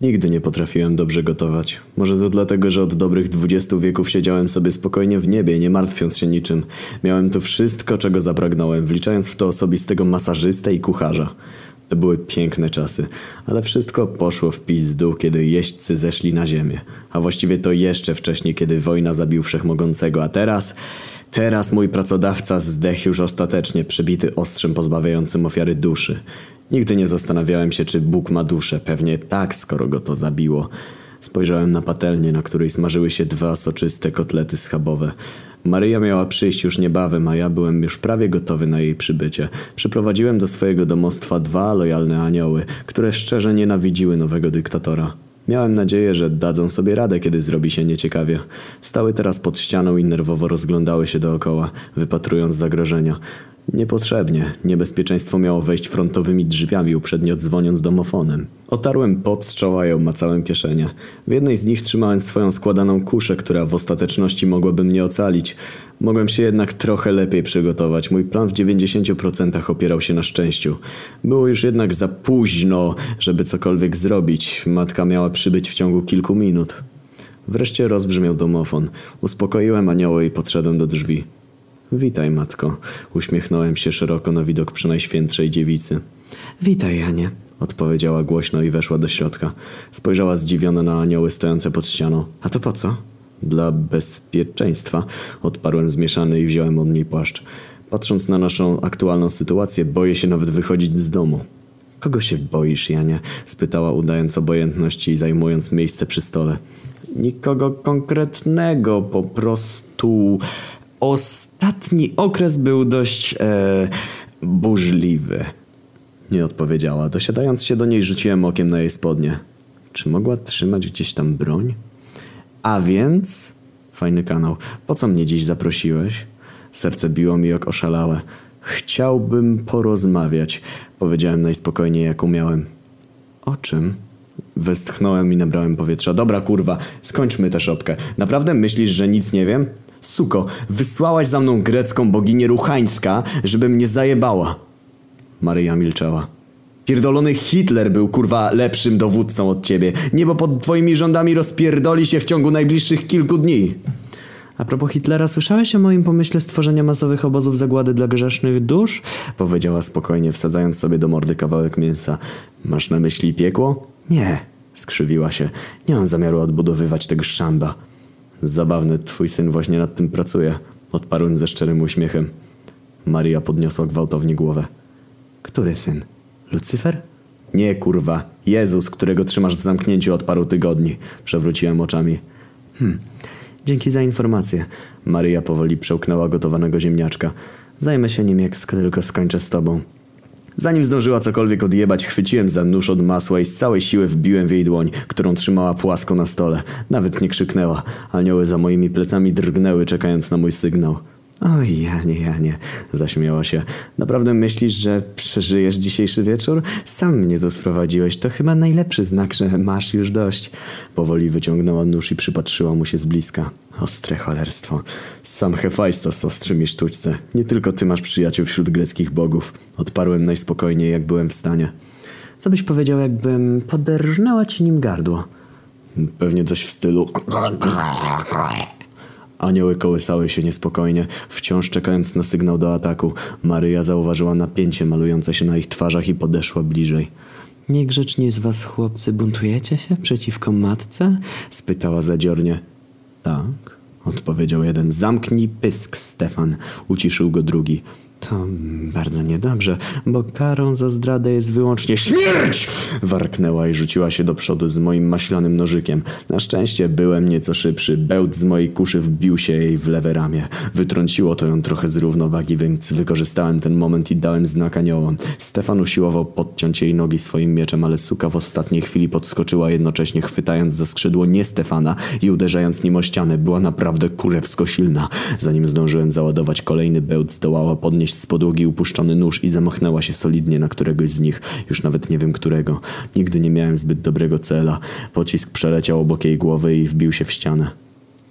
Nigdy nie potrafiłem dobrze gotować. Może to dlatego, że od dobrych dwudziestu wieków siedziałem sobie spokojnie w niebie, nie martwiąc się niczym. Miałem tu wszystko, czego zapragnąłem, wliczając w to osobistego masażystę i kucharza. To były piękne czasy, ale wszystko poszło w pizdu, kiedy jeźdźcy zeszli na ziemię. A właściwie to jeszcze wcześniej, kiedy wojna zabił wszechmogącego, a teraz... Teraz mój pracodawca zdechł już ostatecznie, przybity ostrzem pozbawiającym ofiary duszy. Nigdy nie zastanawiałem się, czy Bóg ma duszę. Pewnie tak, skoro go to zabiło. Spojrzałem na patelnię, na której smażyły się dwa soczyste kotlety schabowe. Maryja miała przyjść już niebawem, a ja byłem już prawie gotowy na jej przybycie. Przyprowadziłem do swojego domostwa dwa lojalne anioły, które szczerze nienawidziły nowego dyktatora. Miałem nadzieję, że dadzą sobie radę, kiedy zrobi się nieciekawie. Stały teraz pod ścianą i nerwowo rozglądały się dookoła, wypatrując zagrożenia. Niepotrzebnie. Niebezpieczeństwo miało wejść frontowymi drzwiami, uprzednio dzwoniąc domofonem. Otarłem pot z czoła i obmacałem kieszenie. W jednej z nich trzymałem swoją składaną kuszę, która w ostateczności mogłaby mnie ocalić. Mogłem się jednak trochę lepiej przygotować. Mój plan w 90% opierał się na szczęściu. Było już jednak za późno, żeby cokolwiek zrobić. Matka miała przybyć w ciągu kilku minut. Wreszcie rozbrzmiał domofon. Uspokoiłem anioła i podszedłem do drzwi. Witaj, matko. Uśmiechnąłem się szeroko na widok przenajświętszej dziewicy. Witaj, Janie. Odpowiedziała głośno i weszła do środka. Spojrzała zdziwiona na anioły stojące pod ścianą. A to po co? Dla bezpieczeństwa. Odparłem zmieszany i wziąłem od niej płaszcz. Patrząc na naszą aktualną sytuację, boję się nawet wychodzić z domu. Kogo się boisz, Janie? spytała udając obojętność i zajmując miejsce przy stole. Nikogo konkretnego, po prostu Ostatni okres był dość e, burzliwy. Nie odpowiedziała. Dosiadając się do niej, rzuciłem okiem na jej spodnie. Czy mogła trzymać gdzieś tam broń? A więc... Fajny kanał. Po co mnie dziś zaprosiłeś? Serce biło mi jak oszalałe. Chciałbym porozmawiać, powiedziałem najspokojniej jak umiałem. O czym? Westchnąłem i nabrałem powietrza. Dobra kurwa, skończmy tę szopkę. Naprawdę myślisz, że nic nie wiem? Suko, wysłałaś za mną grecką boginię Ruchańska, żeby mnie zajebała. Maryja milczała. Pierdolony Hitler był kurwa lepszym dowódcą od ciebie. Niebo pod twoimi rządami rozpierdoli się w ciągu najbliższych kilku dni. A propos Hitlera, słyszałeś o moim pomyśle stworzenia masowych obozów zagłady dla grzesznych dusz? Powiedziała spokojnie, wsadzając sobie do mordy kawałek mięsa. Masz na myśli piekło? Nie, skrzywiła się. Nie mam zamiaru odbudowywać tego szamba. Zabawny, twój syn właśnie nad tym pracuje. Odparłem ze szczerym uśmiechem. Maria podniosła gwałtownie głowę. Który syn? Lucyfer? Nie, kurwa. Jezus, którego trzymasz w zamknięciu od paru tygodni. Przewróciłem oczami. Hm. Dzięki za informację. Maria powoli przełknęła gotowanego ziemniaczka. Zajmę się nim, jak tylko skończę z tobą. Zanim zdążyła cokolwiek odjebać, chwyciłem za nóż od masła i z całej siły wbiłem w jej dłoń, którą trzymała płasko na stole. Nawet nie krzyknęła. Anioły za moimi plecami drgnęły, czekając na mój sygnał. Oj, Janie, Janie, zaśmiała się. Naprawdę myślisz, że przeżyjesz dzisiejszy wieczór? Sam mnie tu sprowadziłeś. To chyba najlepszy znak, że masz już dość. Powoli wyciągnęła nóż i przypatrzyła mu się z bliska. Ostre cholerstwo. Sam Hefajstos ostrzy mi sztućce. Nie tylko ty masz przyjaciół wśród greckich bogów. Odparłem najspokojniej, jak byłem w stanie. Co byś powiedział, jakbym poderżnęła ci nim gardło? Pewnie coś w stylu... Anioły kołysały się niespokojnie, wciąż czekając na sygnał do ataku. Maryja zauważyła napięcie malujące się na ich twarzach i podeszła bliżej. Niegrzecznie z was, chłopcy, buntujecie się przeciwko matce? spytała zadziornie. Tak, odpowiedział jeden. Zamknij pysk, Stefan, uciszył go drugi. To bardzo niedobrze, bo karą za zdradę jest wyłącznie śmierć! Warknęła i rzuciła się do przodu z moim maślanym nożykiem. Na szczęście byłem nieco szybszy. Bełt z mojej kuszy wbił się jej w lewe ramię. Wytrąciło to ją trochę z równowagi, więc wykorzystałem ten moment i dałem znak aniołom. Stefan usiłował podciąć jej nogi swoim mieczem, ale suka w ostatniej chwili podskoczyła jednocześnie chwytając za skrzydło nie Stefana i uderzając nim o ścianę. Była naprawdę kurewsko silna. Zanim zdążyłem załadować kolejny bełt, zdołała podnieść z podłogi upuszczony nóż i zamachnęła się solidnie na któregoś z nich. Już nawet nie wiem którego. Nigdy nie miałem zbyt dobrego cela. Pocisk przeleciał obok jej głowy i wbił się w ścianę.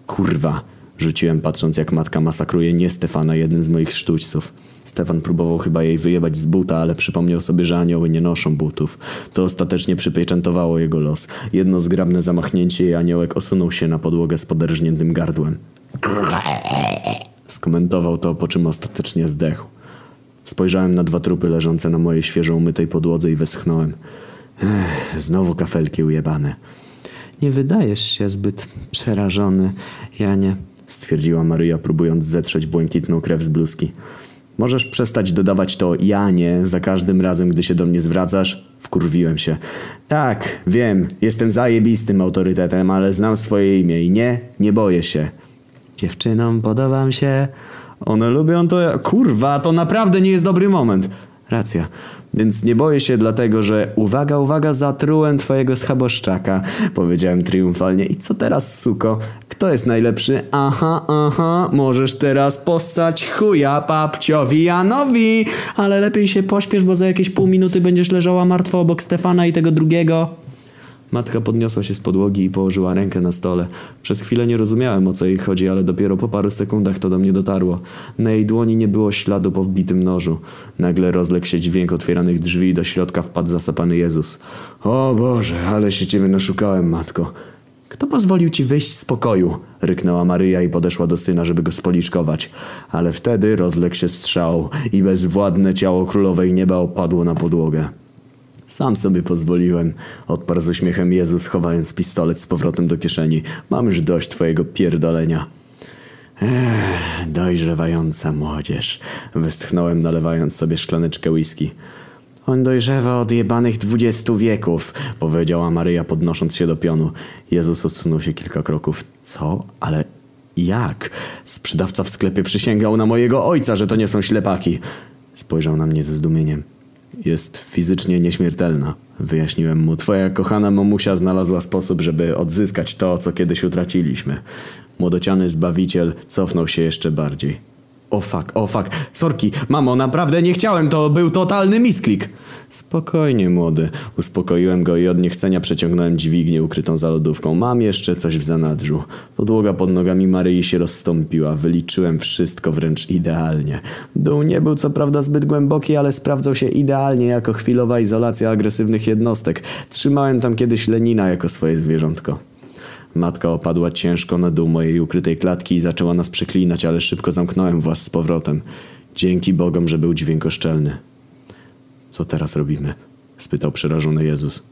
Kurwa! Rzuciłem patrząc jak matka masakruje nie Stefana jednym z moich sztućców. Stefan próbował chyba jej wyjebać z buta, ale przypomniał sobie, że anioły nie noszą butów. To ostatecznie przypieczętowało jego los. Jedno zgrabne zamachnięcie i aniołek osunął się na podłogę z poderżniętym gardłem. Skomentował to, po czym ostatecznie zdechł. Spojrzałem na dwa trupy leżące na mojej świeżo umytej podłodze i westchnąłem. Ech, znowu kafelki ujebane. Nie wydajesz się zbyt przerażony, Janie, stwierdziła Maryja, próbując zetrzeć błękitną krew z bluzki. Możesz przestać dodawać to Janie za każdym razem, gdy się do mnie zwracasz? Wkurwiłem się. Tak, wiem, jestem zajebistym autorytetem, ale znam swoje imię i nie, nie boję się. Dziewczynom podobam się. One lubią to. Kurwa, to naprawdę nie jest dobry moment. Racja. Więc nie boję się dlatego, że uwaga, uwaga, zatrułem twojego schaboszczaka. Powiedziałem triumfalnie. I co teraz, suko? Kto jest najlepszy? Aha, aha, możesz teraz postać chuja papciowi Janowi. Ale lepiej się pośpiesz, bo za jakieś pół minuty będziesz leżała martwa obok Stefana i tego drugiego. Matka podniosła się z podłogi i położyła rękę na stole. Przez chwilę nie rozumiałem o co jej chodzi, ale dopiero po paru sekundach to do mnie dotarło. Na jej dłoni nie było śladu po wbitym nożu. Nagle rozległ się dźwięk otwieranych drzwi i do środka wpadł zasapany Jezus. O Boże, ale się ciebie naszukałem, matko. Kto pozwolił ci wyjść z pokoju? Ryknęła Maryja i podeszła do syna, żeby go spoliczkować. Ale wtedy rozległ się strzał i bezwładne ciało królowej nieba opadło na podłogę. Sam sobie pozwoliłem, odparł z uśmiechem Jezus, chowając pistolet z powrotem do kieszeni. Mam już dość twojego pierdolenia. Ech, dojrzewająca młodzież, westchnąłem nalewając sobie szklaneczkę whisky. On dojrzewa od jebanych dwudziestu wieków, powiedziała Maryja podnosząc się do pionu. Jezus odsunął się kilka kroków. Co? Ale jak? Sprzedawca w sklepie przysięgał na mojego ojca, że to nie są ślepaki. Spojrzał na mnie ze zdumieniem. Jest fizycznie nieśmiertelna, wyjaśniłem mu. Twoja kochana mamusia znalazła sposób, żeby odzyskać to, co kiedyś utraciliśmy. Młodociany zbawiciel cofnął się jeszcze bardziej. O fuck, o fuck. Sorki, mamo, naprawdę nie chciałem, to był totalny misklik. Spokojnie, młody. Uspokoiłem go i od niechcenia przeciągnąłem dźwignię ukrytą za lodówką. Mam jeszcze coś w zanadrzu. Podłoga pod nogami Maryi się rozstąpiła. Wyliczyłem wszystko wręcz idealnie. Dół nie był co prawda zbyt głęboki, ale sprawdzał się idealnie jako chwilowa izolacja agresywnych jednostek. Trzymałem tam kiedyś Lenina jako swoje zwierzątko. Matka opadła ciężko na dół mojej ukrytej klatki i zaczęła nas przeklinać, ale szybko zamknąłem włas z powrotem. Dzięki Bogom, że był dźwiękoszczelny. Co teraz robimy? spytał przerażony Jezus.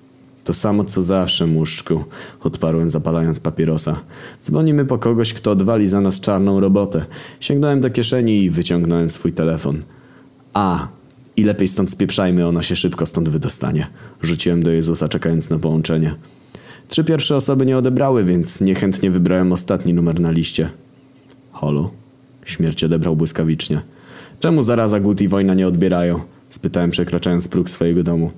To samo co zawsze, muszku, odparłem zapalając papierosa. Dzwonimy po kogoś, kto odwali za nas czarną robotę. Sięgnąłem do kieszeni i wyciągnąłem swój telefon. A, i lepiej stąd spieprzajmy, ona się szybko stąd wydostanie. Rzuciłem do Jezusa, czekając na połączenie. Trzy pierwsze osoby nie odebrały, więc niechętnie wybrałem ostatni numer na liście. Holo? Śmierć odebrał błyskawicznie. Czemu zaraza, głód i wojna nie odbierają? Spytałem przekraczając próg swojego domu.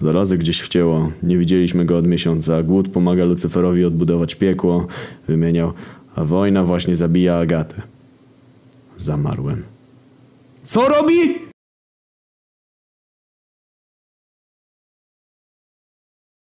Zarazę gdzieś wcięło. Nie widzieliśmy go od miesiąca. Głód pomaga Lucyferowi odbudować piekło. Wymieniał. A wojna właśnie zabija Agatę. Zamarłem. Co robi?